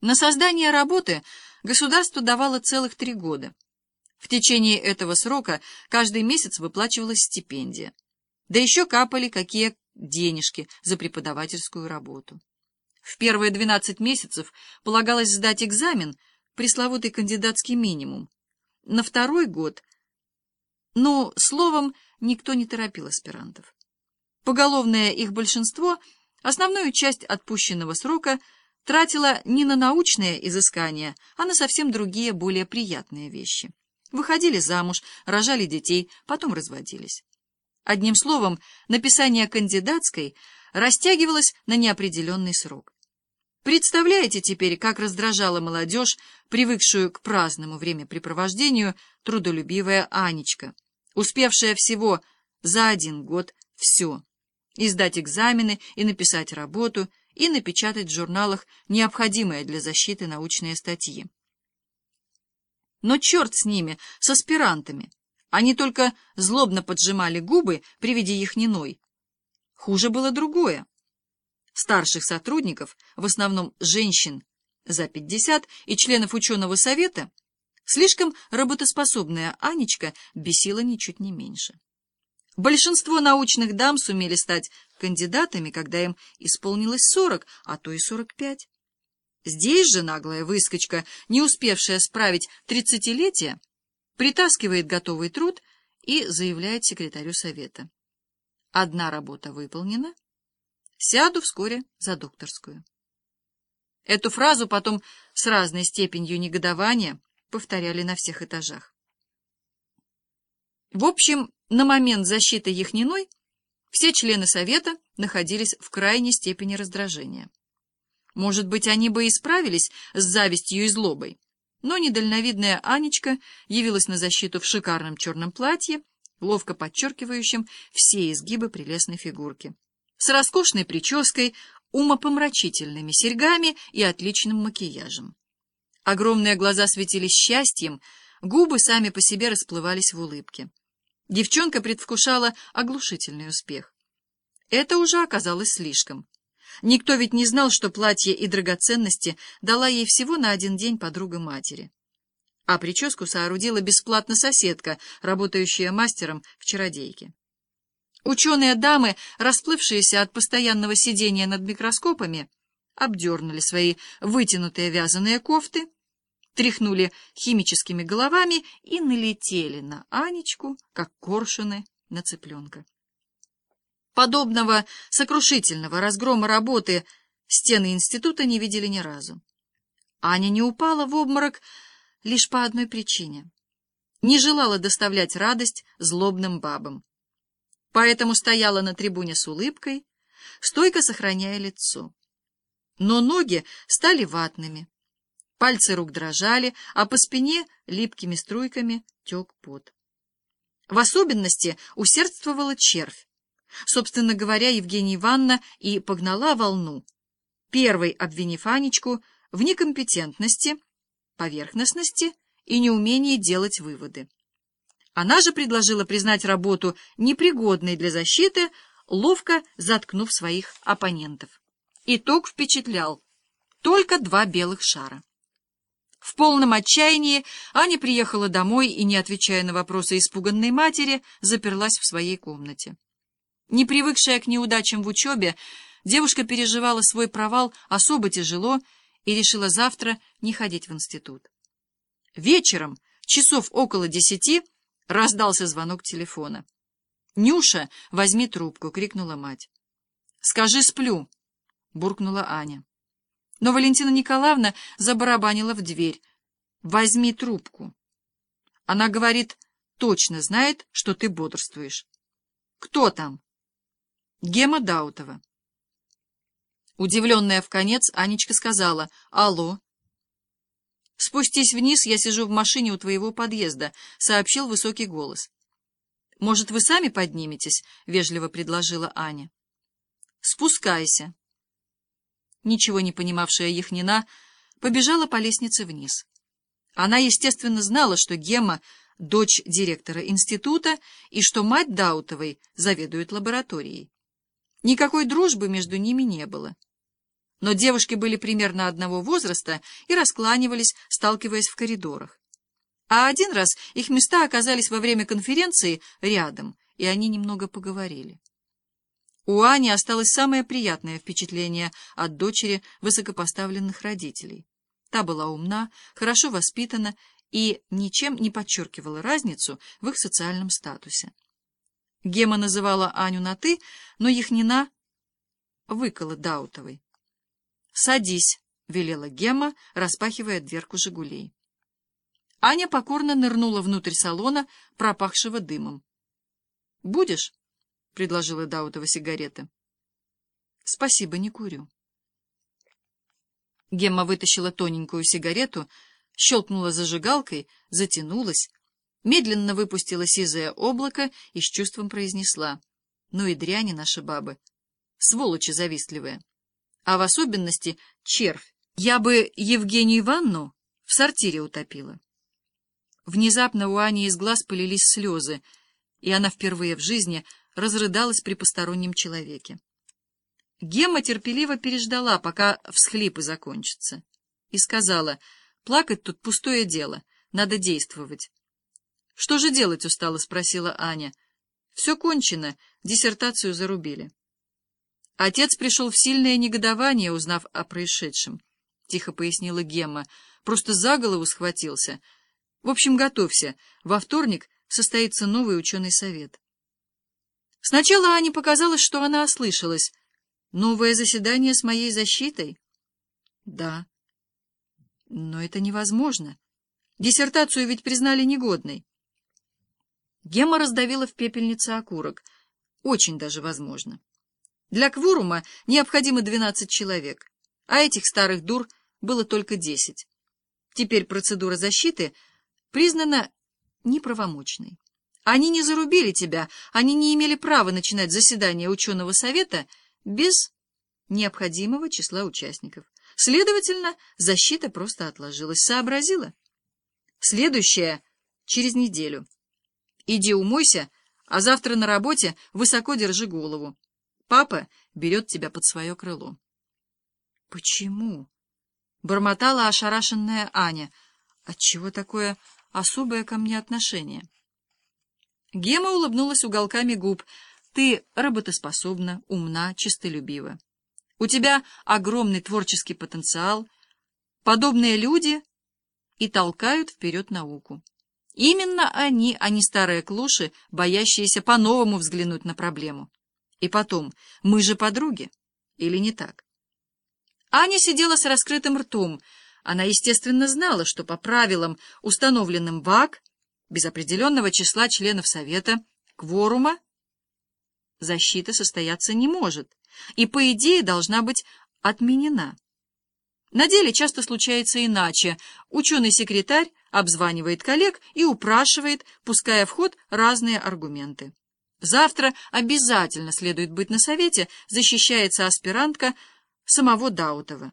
На создание работы государство давало целых три года. В течение этого срока каждый месяц выплачивалась стипендия. Да еще капали какие денежки за преподавательскую работу. В первые 12 месяцев полагалось сдать экзамен, пресловутый кандидатский минимум. На второй год, ну, словом, никто не торопил аспирантов. Поголовное их большинство основную часть отпущенного срока тратило не на научные изыскания, а на совсем другие, более приятные вещи. Выходили замуж, рожали детей, потом разводились. Одним словом, написание кандидатской растягивалось на неопределенный срок. Представляете теперь, как раздражала молодежь, привыкшую к праздному времяпрепровождению, трудолюбивая Анечка, успевшая всего за один год все — издать экзамены и написать работу, и напечатать в журналах необходимые для защиты научные статьи. Но черт с ними, с аспирантами! Они только злобно поджимали губы при виде их неной. Хуже было другое. Старших сотрудников, в основном женщин за 50 и членов ученого совета, слишком работоспособная Анечка бесила ничуть не меньше. Большинство научных дам сумели стать кандидатами, когда им исполнилось 40, а то и 45. Здесь же наглая выскочка, не успевшая справить тридцатилетие, притаскивает готовый труд и заявляет секретарю совета. Одна работа выполнена, сяду вскоре за докторскую. Эту фразу потом с разной степенью негодования повторяли на всех этажах. В общем, на момент защиты Яхниной все члены совета находились в крайней степени раздражения. Может быть, они бы и справились с завистью и злобой, но недальновидная Анечка явилась на защиту в шикарном черном платье, ловко подчеркивающем все изгибы прелестной фигурки, с роскошной прической, умопомрачительными серьгами и отличным макияжем. Огромные глаза светились счастьем, губы сами по себе расплывались в улыбке. Девчонка предвкушала оглушительный успех. Это уже оказалось слишком. Никто ведь не знал, что платье и драгоценности дала ей всего на один день подруга матери. А прическу соорудила бесплатно соседка, работающая мастером в чародейке. Ученые дамы, расплывшиеся от постоянного сидения над микроскопами, обдернули свои вытянутые вязаные кофты, тряхнули химическими головами и налетели на Анечку, как коршуны на цыпленка. Подобного сокрушительного разгрома работы стены института не видели ни разу. Аня не упала в обморок лишь по одной причине. Не желала доставлять радость злобным бабам. Поэтому стояла на трибуне с улыбкой, стойко сохраняя лицо. Но ноги стали ватными, пальцы рук дрожали, а по спине липкими струйками тек пот. В особенности усердствовала червь. Собственно говоря, Евгения Ивановна и погнала волну, первой обвинив Анечку в некомпетентности, поверхностности и неумении делать выводы. Она же предложила признать работу непригодной для защиты, ловко заткнув своих оппонентов. Итог впечатлял. Только два белых шара. В полном отчаянии Аня приехала домой и, не отвечая на вопросы испуганной матери, заперлась в своей комнате. Не привыкшая к неудачам в учебе, девушка переживала свой провал особо тяжело и решила завтра не ходить в институт. Вечером, часов около десяти, раздался звонок телефона. «Нюша, возьми трубку!» — крикнула мать. «Скажи, сплю!» — буркнула Аня. Но Валентина Николаевна забарабанила в дверь. «Возьми трубку!» Она говорит, точно знает, что ты бодрствуешь. «Кто там?» Гема Даутова. Удивленная в конец, Анечка сказала «Алло». «Спустись вниз, я сижу в машине у твоего подъезда», — сообщил высокий голос. «Может, вы сами подниметесь?» — вежливо предложила Аня. «Спускайся». Ничего не понимавшая Яхнина побежала по лестнице вниз. Она, естественно, знала, что Гема — дочь директора института и что мать Даутовой заведует лабораторией. Никакой дружбы между ними не было. но девушки были примерно одного возраста и раскланивались, сталкиваясь в коридорах. А один раз их места оказались во время конференции рядом, и они немного поговорили. У Ани осталось самое приятное впечатление от дочери высокопоставленных родителей. Та была умна, хорошо воспитана и ничем не подчеркивала разницу в их социальном статусе. Гема называла Аню на «ты», но Яхнина выкола Даутовой. «Садись», — велела Гема, распахивая дверку «Жигулей». Аня покорно нырнула внутрь салона, пропахшего дымом. «Будешь?» — предложила Даутова сигареты. «Спасибо, не курю». Гемма вытащила тоненькую сигарету, щелкнула зажигалкой, затянулась, медленно выпустила сизое облако и с чувством произнесла. «Ну и дряни наши бабы, сволочи завистливые, а в особенности червь. Я бы Евгению Ивановну в сортире утопила». Внезапно у Ани из глаз полились слезы, и она впервые в жизни разрыдалась при постороннем человеке. Гемма терпеливо переждала, пока всхлипы закончатся, и сказала, плакать тут пустое дело, надо действовать. — Что же делать, — устало спросила Аня. — Все кончено, диссертацию зарубили. Отец пришел в сильное негодование, узнав о происшедшем, — тихо пояснила Гемма, — просто за голову схватился. В общем, готовься, во вторник состоится новый ученый совет. Сначала Ане показалось, что она ослышалась. Новое заседание с моей защитой? Да. Но это невозможно. Диссертацию ведь признали негодной. Гема раздавила в пепельнице окурок. Очень даже возможно. Для кворума необходимо двенадцать человек, а этих старых дур было только десять. Теперь процедура защиты признана неправомочной. Они не зарубили тебя, они не имели права начинать заседание ученого совета без необходимого числа участников. Следовательно, защита просто отложилась. Сообразила? Следующее — через неделю. Иди умойся, а завтра на работе высоко держи голову. Папа берет тебя под свое крыло. — Почему? — бормотала ошарашенная Аня. — Отчего такое особое ко мне отношение? Гема улыбнулась уголками губ. Ты работоспособна, умна, честолюбива. У тебя огромный творческий потенциал. Подобные люди и толкают вперед науку. Именно они, а не старые клуши, боящиеся по-новому взглянуть на проблему. И потом, мы же подруги. Или не так? Аня сидела с раскрытым ртом. Она, естественно, знала, что по правилам, установленным ВАК, без определенного числа членов Совета, кворума, защита состояться не может, и, по идее, должна быть отменена. На деле часто случается иначе. Ученый-секретарь обзванивает коллег и упрашивает, пуская в ход разные аргументы. Завтра обязательно следует быть на совете, защищается аспирантка самого Даутова.